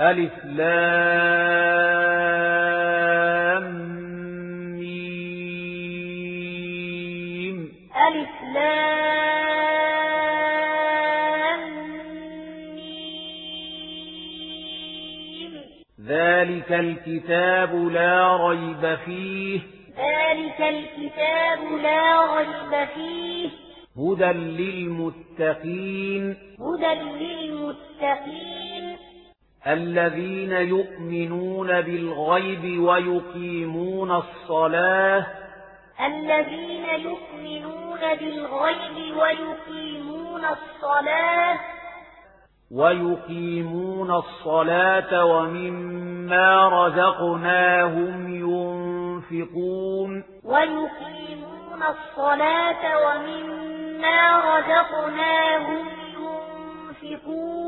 ألف لام ميم. ألف لام ميم. ذلك الكتاب لا ريب فيه. ذلك الكتاب لا ريب فيه. هدى للمتقين. هدى للمتقين. الذين يؤمنون بالغيب ويقيمون الصلاة الذين يؤمنون بالغيب ويقيمون الصلاة ويقيمون الصلاة ومما رزقناهم ينفقون ويقيمون الصلاة ومما رزقناهم ينفقون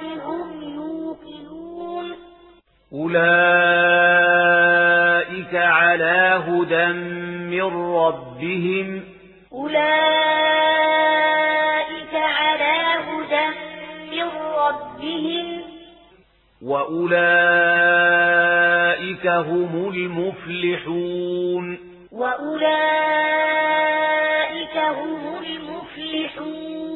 هُمْ يُوقِنُونَ. أُولَئِكَ عَلَى هُدًى مِنْ رَبِّهِمْ. أُولَئِكَ عَلَى هُدًى مِنْ رَبِّهِمْ. وَأُولَئِكَ هُمُ الْمُفْلِحُونَ. وَأُولَئِكَ هُمُ الْمُفْلِحُونَ.